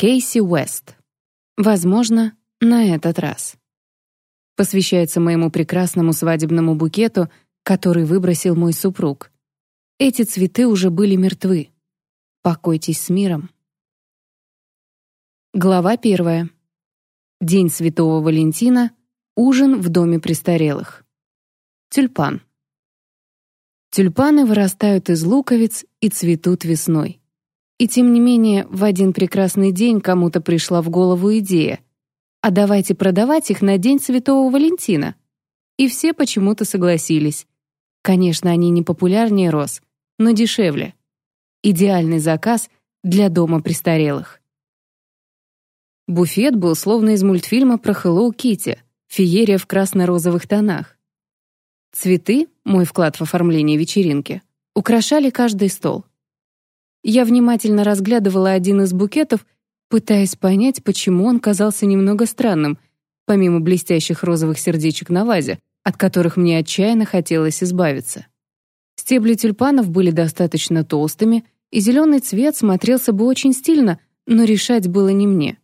Кейси Уэст. Возможно, на этот раз. Посвящается моему прекрасному свадебному букету, который выбросил мой супруг. Эти цветы уже были мертвы. Покойтесь с миром. Глава первая. День Святого Валентина. Ужин в доме престарелых. Тюльпан. Тюльпаны вырастают из луковиц и цветут весной. И тем не менее, в один прекрасный день кому-то пришла в голову идея. А давайте продавать их на День Святого Валентина. И все почему-то согласились. Конечно, они не популярнее роз, но дешевле. Идеальный заказ для дома престарелых. Буфет был словно из мультфильма про Хэллоу Китти, феерия в красно-розовых тонах. Цветы, мой вклад в оформление вечеринки, украшали каждый стол. Я внимательно разглядывала один из букетов, пытаясь понять, почему он казался немного странным, помимо блестящих розовых сердечек на вазе, от которых мне отчаянно хотелось избавиться. Стебли тюльпанов были достаточно толстыми, и зеленый цвет смотрелся бы очень стильно, но решать было не мне.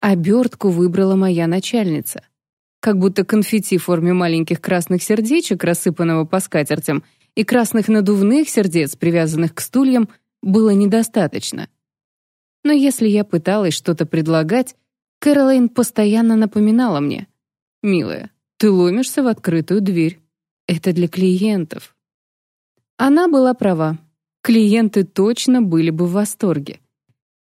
Обертку выбрала моя начальница как будто конфетти в форме маленьких красных сердечек, рассыпанного по скатертям, и красных надувных сердец, привязанных к стульям, было недостаточно. Но если я пыталась что-то предлагать, Кэролайн постоянно напоминала мне. «Милая, ты ломишься в открытую дверь. Это для клиентов». Она была права. Клиенты точно были бы в восторге.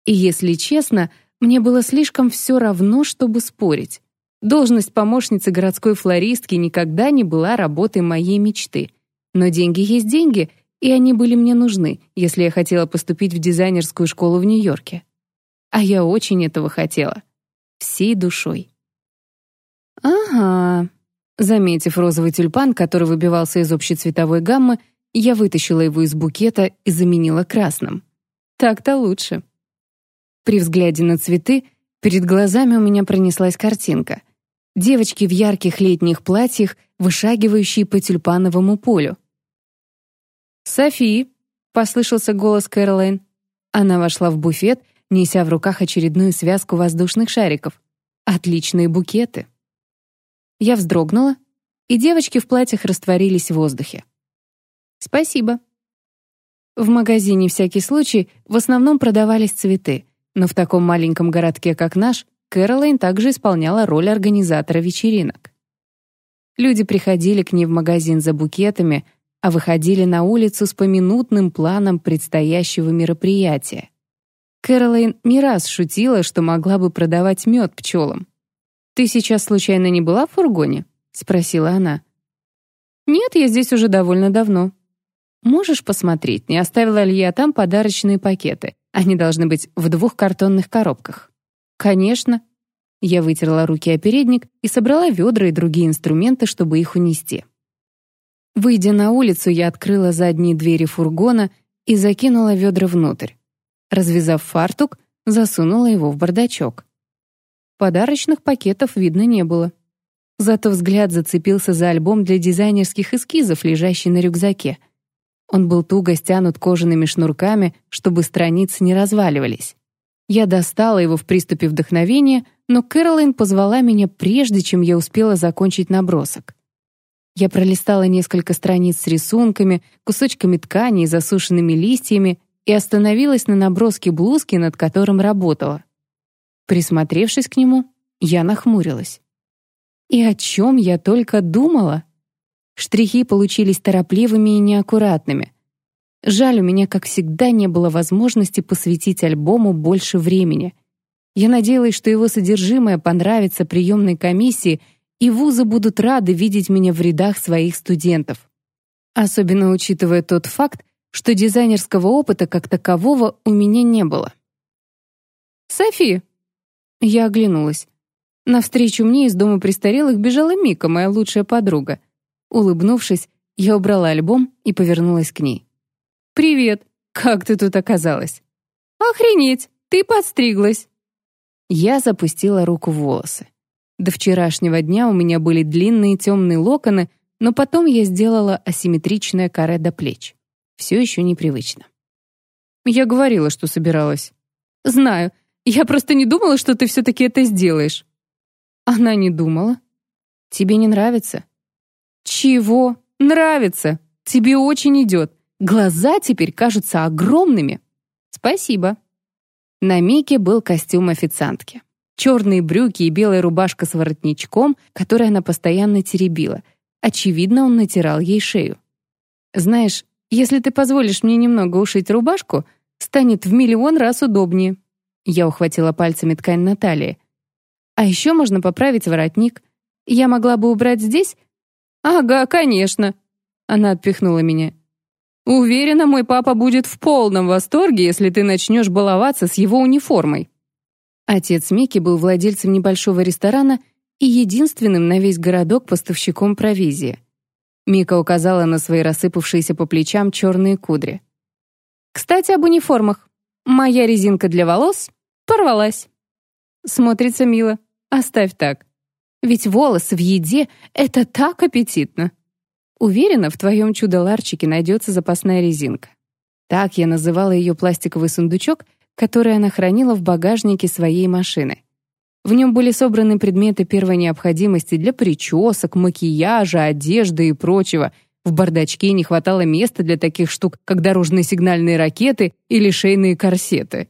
И если честно, мне было слишком все равно, чтобы спорить. Должность помощницы городской флористки никогда не была работой моей мечты. Но деньги есть деньги, и они были мне нужны, если я хотела поступить в дизайнерскую школу в Нью-Йорке. А я очень этого хотела. Всей душой. «Ага». Заметив розовый тюльпан, который выбивался из общей цветовой гаммы, я вытащила его из букета и заменила красным. Так-то лучше. При взгляде на цветы перед глазами у меня пронеслась картинка — девочки в ярких летних платьях, вышагивающие по тюльпановому полю. «Софи!» — послышался голос Кэролайн. Она вошла в буфет, неся в руках очередную связку воздушных шариков. Отличные букеты. Я вздрогнула, и девочки в платьях растворились в воздухе. «Спасибо». В магазине «Всякий случай» в основном продавались цветы, но в таком маленьком городке, как наш, Кэролайн также исполняла роль организатора вечеринок. Люди приходили к ней в магазин за букетами, а выходили на улицу с поминутным планом предстоящего мероприятия. Кэролайн не раз шутила, что могла бы продавать мед пчелам. «Ты сейчас случайно не была в фургоне?» — спросила она. «Нет, я здесь уже довольно давно». «Можешь посмотреть, не оставила ли я там подарочные пакеты? Они должны быть в двух картонных коробках». «Конечно». Я вытерла руки о передник и собрала ведра и другие инструменты, чтобы их унести. Выйдя на улицу, я открыла задние двери фургона и закинула ведра внутрь. Развязав фартук, засунула его в бардачок. Подарочных пакетов видно не было. Зато взгляд зацепился за альбом для дизайнерских эскизов, лежащий на рюкзаке. Он был туго стянут кожаными шнурками, чтобы страницы не разваливались. Я достала его в приступе вдохновения, но Кэролайн позвала меня прежде, чем я успела закончить набросок. Я пролистала несколько страниц с рисунками, кусочками ткани и засушенными листьями и остановилась на наброске блузки, над которым работала. Присмотревшись к нему, я нахмурилась. И о чем я только думала? Штрихи получились торопливыми и неаккуратными. Жаль, у меня, как всегда, не было возможности посвятить альбому больше времени. Я надеялась, что его содержимое понравится приемной комиссии, и вузы будут рады видеть меня в рядах своих студентов. Особенно учитывая тот факт, что дизайнерского опыта как такового у меня не было. «Софи!» Я оглянулась. Навстречу мне из дома престарелых бежала Мика, моя лучшая подруга. Улыбнувшись, я убрала альбом и повернулась к ней. «Привет! Как ты тут оказалась?» «Охренеть! Ты подстриглась!» Я запустила руку в волосы. До вчерашнего дня у меня были длинные темные локоны, но потом я сделала асимметричное каре до плеч. Все еще непривычно. Я говорила, что собиралась. Знаю, Я просто не думала, что ты все-таки это сделаешь». Она не думала. «Тебе не нравится?» «Чего? Нравится. Тебе очень идет. Глаза теперь кажутся огромными». «Спасибо». На Мике был костюм официантки. Черные брюки и белая рубашка с воротничком, который она постоянно теребила. Очевидно, он натирал ей шею. «Знаешь, если ты позволишь мне немного ушить рубашку, станет в миллион раз удобнее». Я ухватила пальцами ткань на талии. «А еще можно поправить воротник. Я могла бы убрать здесь?» «Ага, конечно». Она отпихнула меня. Уверена, мой папа будет в полном восторге, если ты начнешь баловаться с его униформой. Отец Мики был владельцем небольшого ресторана и единственным на весь городок поставщиком провизии. Мика указала на свои рассыпавшиеся по плечам черные кудри. «Кстати, об униформах. Моя резинка для волос порвалась. Смотрится мило. Оставь так. Ведь волосы в еде — это так аппетитно!» Уверена, в твоем чудо-ларчике найдется запасная резинка. Так я называла ее пластиковый сундучок, который она хранила в багажнике своей машины. В нем были собраны предметы первой необходимости для причесок, макияжа, одежды и прочего. В бардачке не хватало места для таких штук, как дорожные сигнальные ракеты или шейные корсеты.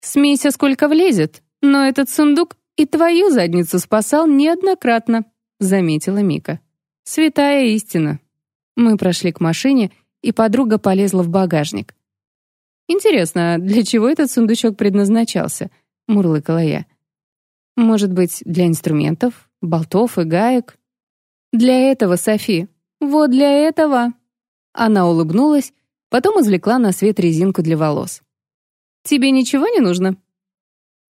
«Смейся, сколько влезет, но этот сундук и твою задницу спасал неоднократно», — заметила Мика. Святая истина. Мы прошли к машине, и подруга полезла в багажник. «Интересно, для чего этот сундучок предназначался?» — мурлыкала я. «Может быть, для инструментов, болтов и гаек?» «Для этого, Софи. Вот для этого!» Она улыбнулась, потом извлекла на свет резинку для волос. «Тебе ничего не нужно?»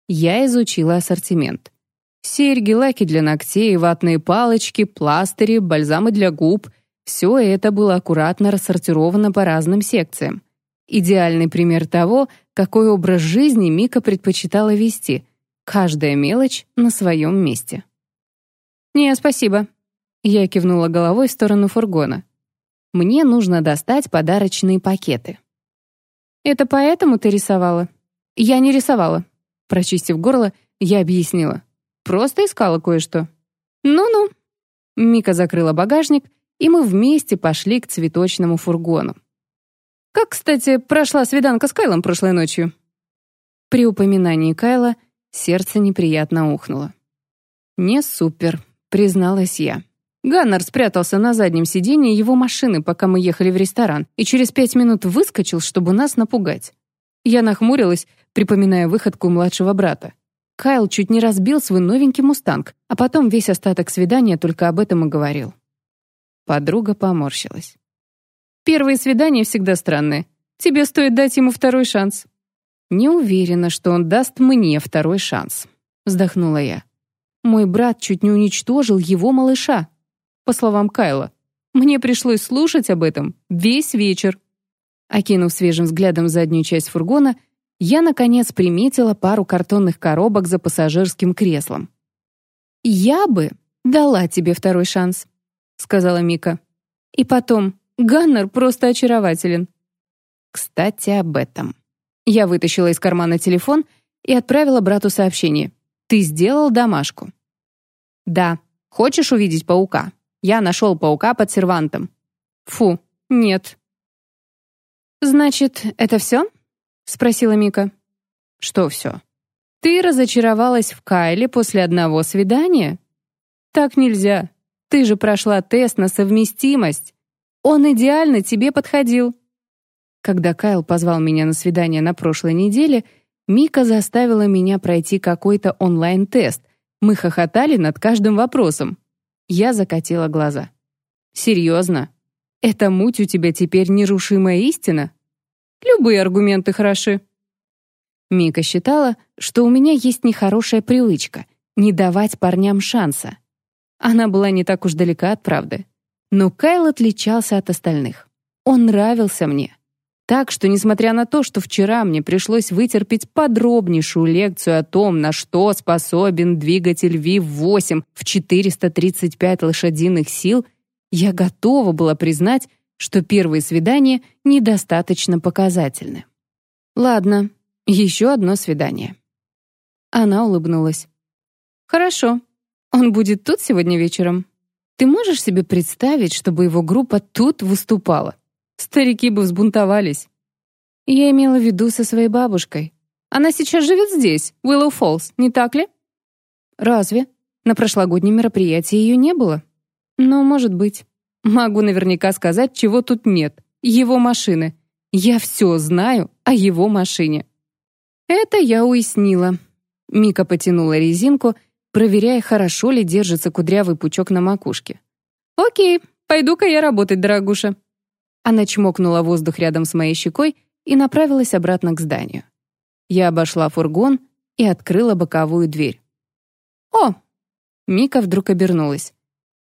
Я изучила ассортимент. Серьги, лаки для ногтей, ватные палочки, пластыри, бальзамы для губ — все это было аккуратно рассортировано по разным секциям. Идеальный пример того, какой образ жизни Мика предпочитала вести. Каждая мелочь на своем месте. «Не, спасибо». Я кивнула головой в сторону фургона. «Мне нужно достать подарочные пакеты». «Это поэтому ты рисовала?» «Я не рисовала». Прочистив горло, я объяснила. Просто искала кое-что». «Ну-ну». Мика закрыла багажник, и мы вместе пошли к цветочному фургону. «Как, кстати, прошла свиданка с Кайлом прошлой ночью?» При упоминании Кайла сердце неприятно ухнуло. «Не супер», — призналась я. Ганнер спрятался на заднем сиденье его машины, пока мы ехали в ресторан, и через пять минут выскочил, чтобы нас напугать. Я нахмурилась, припоминая выходку младшего брата. Кайл чуть не разбил свой новенький «Мустанг», а потом весь остаток свидания только об этом и говорил. Подруга поморщилась. «Первые свидания всегда странные. Тебе стоит дать ему второй шанс». «Не уверена, что он даст мне второй шанс», — вздохнула я. «Мой брат чуть не уничтожил его малыша». По словам Кайла, мне пришлось слушать об этом весь вечер. Окинув свежим взглядом заднюю часть фургона, я, наконец, приметила пару картонных коробок за пассажирским креслом. «Я бы дала тебе второй шанс», — сказала Мика. «И потом, Ганнер просто очарователен». Кстати, об этом. Я вытащила из кармана телефон и отправила брату сообщение. «Ты сделал домашку?» «Да. Хочешь увидеть паука? Я нашел паука под сервантом». «Фу, нет». «Значит, это все?» — спросила Мика. «Что все? Ты разочаровалась в Кайле после одного свидания? Так нельзя. Ты же прошла тест на совместимость. Он идеально тебе подходил». Когда Кайл позвал меня на свидание на прошлой неделе, Мика заставила меня пройти какой-то онлайн-тест. Мы хохотали над каждым вопросом. Я закатила глаза. «Серьезно? Эта муть у тебя теперь нерушимая истина?» Любые аргументы хороши». Мика считала, что у меня есть нехорошая привычка — не давать парням шанса. Она была не так уж далека от правды. Но Кайл отличался от остальных. Он нравился мне. Так что, несмотря на то, что вчера мне пришлось вытерпеть подробнейшую лекцию о том, на что способен двигатель ВИВ-8 в 435 лошадиных сил, я готова была признать, что первые свидания недостаточно показательны. Ладно, еще одно свидание. Она улыбнулась. «Хорошо. Он будет тут сегодня вечером. Ты можешь себе представить, чтобы его группа тут выступала? Старики бы взбунтовались». Я имела в виду со своей бабушкой. Она сейчас живет здесь, в Уиллоу Фоллс, не так ли? Разве? На прошлогоднем мероприятии ее не было. Но, может быть. Могу наверняка сказать, чего тут нет. Его машины. Я все знаю о его машине. Это я уяснила. Мика потянула резинку, проверяя, хорошо ли держится кудрявый пучок на макушке. «Окей, пойду-ка я работать, дорогуша». Она чмокнула воздух рядом с моей щекой и направилась обратно к зданию. Я обошла фургон и открыла боковую дверь. «О!» Мика вдруг обернулась.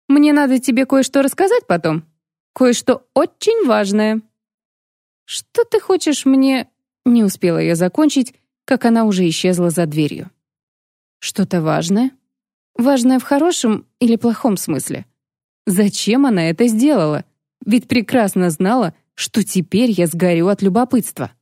«Мне надо тебе кое-что рассказать потом. Кое-что очень важное». «Что ты хочешь мне...» Не успела я закончить, как она уже исчезла за дверью. «Что-то важное? Важное в хорошем или плохом смысле? Зачем она это сделала? Ведь прекрасно знала, что теперь я сгорю от любопытства».